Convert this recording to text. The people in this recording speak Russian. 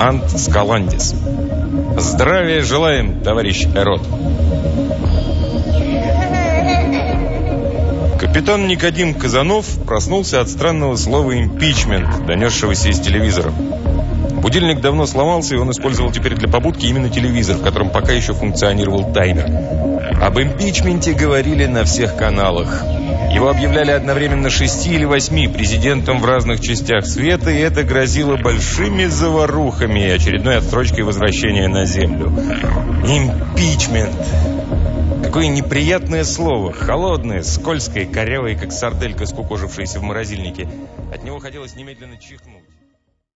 Ант Скаландис. Здравия желаем, товарищ Эрот. Капитан Никодим Казанов проснулся от странного слова «импичмент», донесшегося из телевизора. Будильник давно сломался, и он использовал теперь для побудки именно телевизор, в котором пока еще функционировал таймер. Об импичменте говорили на всех каналах. Его объявляли одновременно шести или восьми президентом в разных частях света, и это грозило большими заварухами и очередной отсрочкой возвращения на Землю. Импичмент. Какое неприятное слово. Холодное, скользкое, корявое, как сарделька, скукожившаяся в морозильнике. От него хотелось немедленно чихнуть.